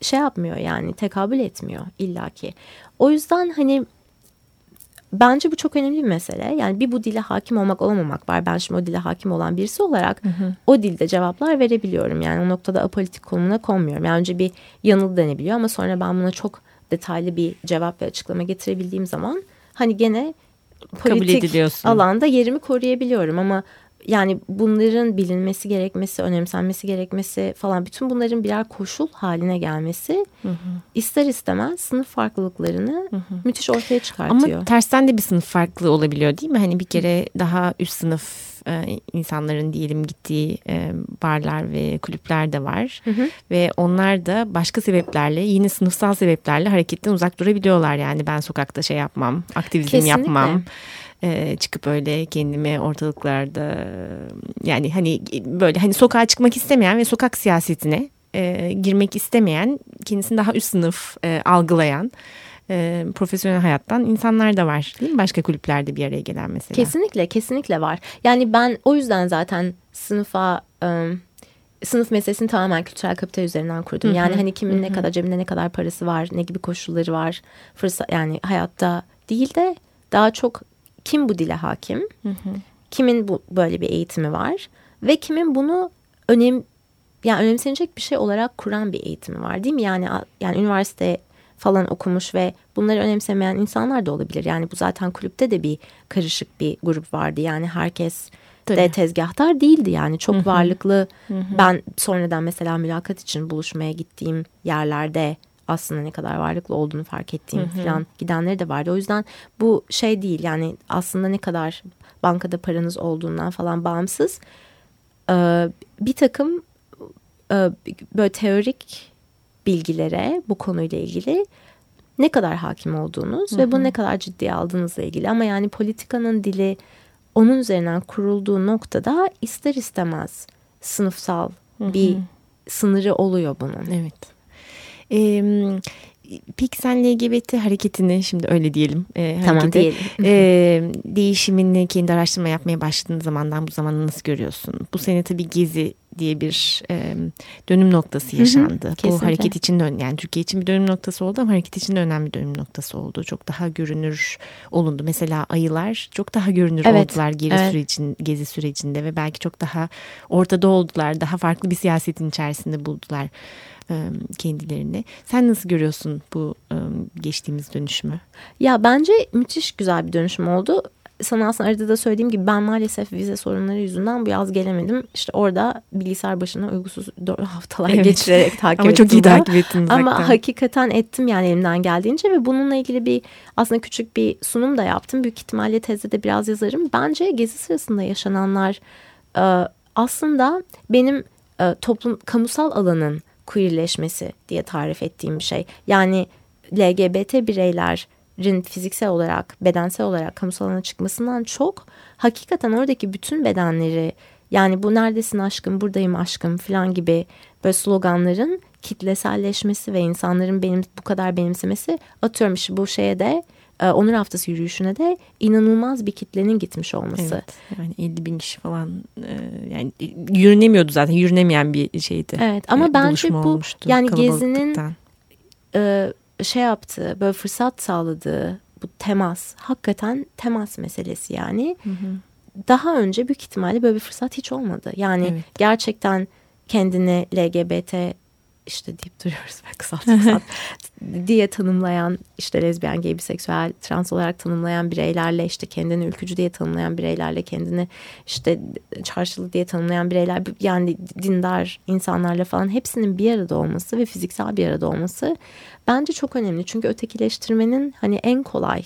şey yapmıyor yani tekabül etmiyor illaki. O yüzden hani bence bu çok önemli bir mesele. Yani bir bu dile hakim olmak olamamak var. Ben şimdi o dile hakim olan birisi olarak o dilde cevaplar verebiliyorum. Yani o noktada apolitik konumuna konmuyorum. Yani önce bir yanıl denebiliyor ama sonra ben buna çok detaylı bir cevap ve açıklama getirebildiğim zaman hani gene politik alanda yerimi koruyabiliyorum ama yani bunların bilinmesi gerekmesi, önemsenmesi gerekmesi falan bütün bunların birer koşul haline gelmesi ister istemez sınıf farklılıklarını müthiş ortaya çıkartıyor. Ama tersten de bir sınıf farklı olabiliyor değil mi? Hani bir kere daha üst sınıf e, insanların diyelim gittiği e, barlar ve kulüpler de var. Ve onlar da başka sebeplerle yine sınıfsal sebeplerle hareketten uzak durabiliyorlar. Yani ben sokakta şey yapmam, aktivizm Kesinlikle. yapmam. E, çıkıp öyle kendimi ortalıklarda yani hani böyle hani sokağa çıkmak istemeyen ve sokak siyasetine e, girmek istemeyen kendisini daha üst sınıf e, algılayan e, profesyonel hayattan insanlar da var değil mi? Başka kulüplerde bir araya gelen mesela. Kesinlikle, kesinlikle var. Yani ben o yüzden zaten sınıfa ım, sınıf meselesini tamamen kültürel kapital üzerinden kurdum. Yani hani kimin ne kadar cebinde ne kadar parası var, ne gibi koşulları var, fırsat yani hayatta değil de daha çok kim bu dile hakim, kimin bu böyle bir eğitimi var ve kimin bunu önem yani önemsenecek bir şey olarak kuran bir eğitimi var değil mi? Yani yani üniversite falan okumuş ve bunları önemsemeyen insanlar da olabilir. Yani bu zaten kulüpte de bir karışık bir grup vardı. Yani herkes de Tabii. tezgahtar değildi yani çok varlıklı. Ben sonradan mesela mülakat için buluşmaya gittiğim yerlerde aslında ne kadar varlıklı olduğunu fark ettiğim falan gidenleri de vardı. O yüzden bu şey değil yani aslında ne kadar bankada paranız olduğundan falan bağımsız Ee, bir takım e, böyle teorik bilgilere bu konuyla ilgili ne kadar hakim olduğunuz ve bunu ne kadar ciddiye aldığınızla ilgili ama yani politikanın dili onun üzerinden kurulduğu noktada ister istemez sınıfsal bir sınırı oluyor bunun. Evet. Ee, peki sen LGBT hareketini şimdi öyle diyelim. e, Tamam, hareketi, diyelim. e, değişimini kendi araştırma yapmaya başladığın zamandan bu zamana nasıl görüyorsun? Bu sene tabii Gezi diye bir e, dönüm noktası yaşandı. bu kesinlikle. hareket için de yani Türkiye için bir dönüm noktası oldu ama hareket için de önemli bir dönüm noktası oldu. Çok daha görünür olundu. Mesela ayılar çok daha görünür Evet, oldular geri evet. sürecin, gezi sürecinde ve belki çok daha ortada oldular. Daha farklı bir siyasetin içerisinde buldular e, kendilerini. Sen nasıl görüyorsun bu geçtiğimiz dönüşümü? Ya bence müthiş güzel bir dönüşüm oldu. Sana aslında arada da söylediğim gibi ben maalesef vize sorunları yüzünden bu yaz gelemedim. İşte orada bilgisayar başına uygusuz haftalar Evet. geçirerek takip Ama ettim. çok iyi takip ettin uzaktan. Ama hakikaten ettim yani elimden geldiğince ve bununla ilgili bir aslında küçük bir sunum da yaptım. Büyük ihtimalle tezde de biraz yazarım. Bence gezi sırasında yaşananlar e, aslında benim e, toplum kamusal alanın queerleşmesi diye tarif ettiğim bir şey. Yani LGBT bireylerin fiziksel olarak, bedensel olarak kamusal alana çıkmasından çok hakikaten oradaki bütün bedenleri yani bu neredesin aşkım, buradayım aşkım falan gibi böyle sloganların kitleselleşmesi ve insanların benim bu kadar benimsemesi atıyorum işte bu şeye de e, Onur Haftası yürüyüşüne de inanılmaz bir kitlenin gitmiş olması. Evet, yani 50 bin kişi falan e, yani yürünemiyordu zaten yürünemeyen bir şeydi. Evet ama E, bence bu olmuştu yani gezinin e, şey yaptığı böyle fırsat sağladığı bu temas hakikaten temas meselesi yani. Daha önce büyük ihtimalle böyle bir fırsat hiç olmadı. Yani Evet. gerçekten kendini LGBT işte deyip duruyoruz ve kısalt kısalt diye tanımlayan işte lezbiyen, gay, biseksüel, trans olarak tanımlayan bireylerle işte kendini ülkücü diye tanımlayan bireylerle kendini işte çarşılı diye tanımlayan bireyler yani dindar insanlarla falan hepsinin bir arada olması ve fiziksel bir arada olması bence çok önemli. Çünkü ötekileştirmenin hani en kolay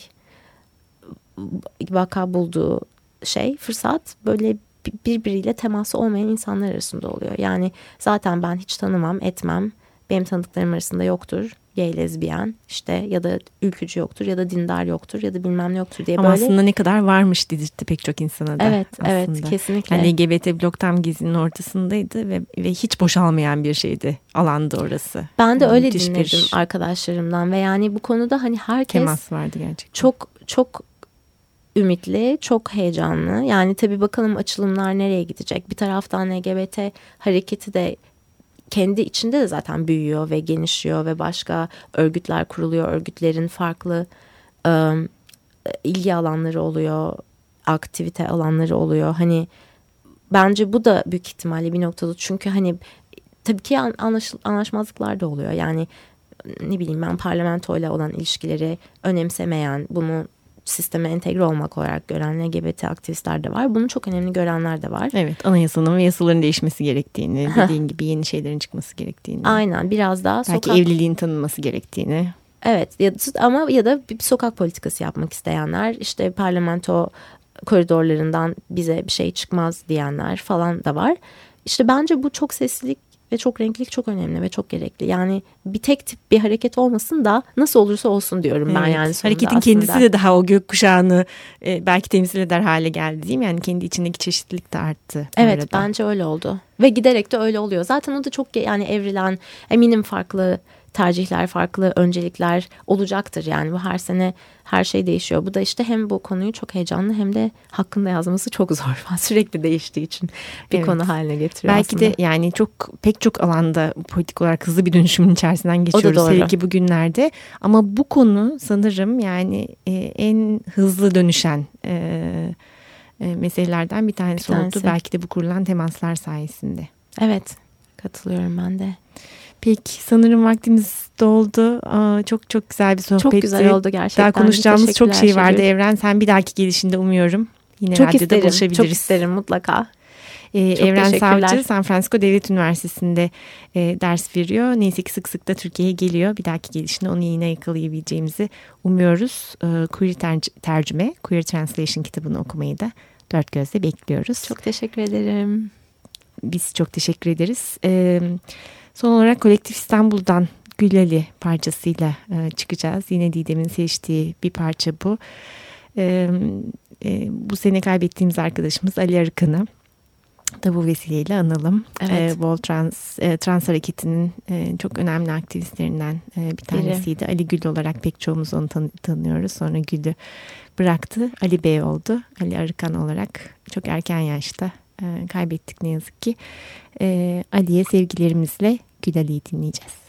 vaka bulduğu şey fırsat böyle birbiriyle teması olmayan insanlar arasında oluyor. Yani zaten ben hiç tanımam, etmem. Benim tanıdıklarım arasında yoktur gay lezbiyen işte ya da ülkücü yoktur ya da dindar yoktur ya da bilmem ne yoktur diye Ama böyle. aslında ne kadar varmış dedirtti pek çok insana da. Evet aslında. evet kesinlikle. Yani LGBT blok tam gezinin ortasındaydı ve, ve hiç boşalmayan bir şeydi alandı orası. Ben de Yani öyle müthiş dinledim bir arkadaşlarımdan ve yani bu konuda hani herkes temas vardı gerçekten. çok çok ümitli, çok heyecanlı. Yani tabii bakalım açılımlar nereye gidecek. Bir taraftan LGBT hareketi de kendi içinde de zaten büyüyor ve genişliyor ve başka örgütler kuruluyor. Örgütlerin farklı ıı, ilgi alanları oluyor, aktivite alanları oluyor. Hani bence bu da büyük ihtimalle bir noktada çünkü hani tabii ki anlaş, anlaşmazlıklar da oluyor. Yani ne bileyim ben parlamentoyla olan ilişkileri önemsemeyen, bunu sisteme entegre olmak olarak gören LGBT aktivistler de var. Bunu çok önemli görenler de var. Evet anayasanın ve yasaların değişmesi gerektiğini, dediğin gibi yeni şeylerin çıkması gerektiğini. Aynen biraz daha Belki sokak... evliliğin tanınması gerektiğini. Evet ya, ama ya da bir sokak politikası yapmak isteyenler işte parlamento koridorlarından bize bir şey çıkmaz diyenler falan da var. İşte bence bu çok seslilik ve çok renklilik çok önemli ve çok gerekli. Yani bir tek tip bir hareket olmasın da nasıl olursa olsun diyorum ben Evet, yani sonunda Hareketin aslında. kendisi de daha o gökkuşağını e, belki temsil eder hale geldi değil mi? Yani kendi içindeki çeşitlilik de arttı. Evet arada. bence öyle oldu. Ve giderek de öyle oluyor. Zaten o da çok yani evrilen eminim farklı tercihler, farklı öncelikler olacaktır. Yani bu her sene her şey değişiyor. Bu da işte hem bu konuyu çok heyecanlı hem de hakkında yazması çok zor. Sürekli değiştiği için bir Evet. konu haline getiriyor Belki aslında. de yani çok pek çok alanda politik olarak hızlı bir dönüşümün içerisinden geçiyoruz doğru. hele ki bugünlerde. Ama bu konu sanırım yani e, en hızlı dönüşen e, e, meselelerden bir tanesi, Bir tanesi. oldu. Belki de bu kurulan temaslar sayesinde. Evet katılıyorum ben de. Peki sanırım vaktimiz doldu. Aa, çok çok güzel bir sohbetti. Çok güzel oldu gerçekten. Daha konuşacağımız çok şey vardı Şegül. Evren. Sen bir dahaki gelişinde umuyorum. Yine Çok radyoda isterim. buluşabiliriz. Çok isterim mutlaka. Ee, Çok Evren. Savcı San Francisco Devlet Üniversitesi'nde e, ders veriyor. Neyse ki sık sık da Türkiye'ye geliyor. Bir dahaki gelişinde onu yine yakalayabileceğimizi umuyoruz. Ee, Queer ter- Tercüme, Queer Translation kitabını okumayı da dört gözle bekliyoruz. Çok teşekkür ederim. Biz çok teşekkür ederiz. Ee, son olarak Kolektif İstanbul'dan Gülali parçasıyla e, çıkacağız. Yine Didem'in seçtiği bir parça bu. Ee, e, bu sene kaybettiğimiz arkadaşımız Ali Arıkan'ı da bu vesileyle analım. Evet. Ee, Wall Trans, e, Trans Hareketi'nin e, çok önemli aktivistlerinden e, bir tanesiydi. Ali Gül olarak pek çoğumuz onu tan- tanıyoruz. Sonra Gül'ü bıraktı. Ali Bey oldu. Ali Arıkan olarak çok erken yaşta e, kaybettik ne yazık ki. E, Ali'ye sevgilerimizle Gül Ali'yi dinleyeceğiz.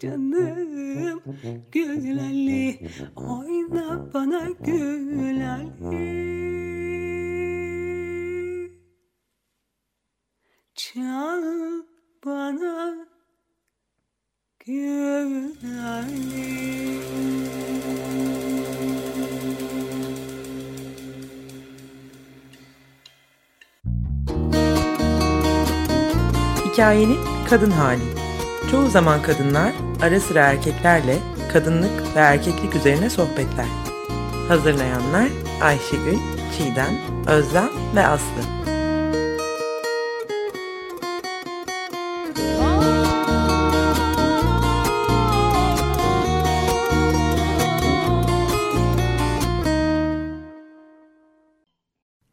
Canım. Gülali Oyna bana Gülali Çal bana Gülali Hikayenin kadın hali. Çoğu zaman kadınlar ara sıra erkeklerle kadınlık ve erkeklik üzerine sohbetler. Hazırlayanlar Ayşegül, Çiğdem, Özlem ve Aslı.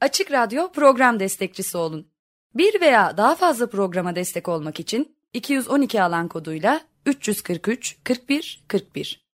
Açık Radyo program destekçisi olun. Bir veya daha fazla programa destek olmak için 212 alan koduyla 343 41 41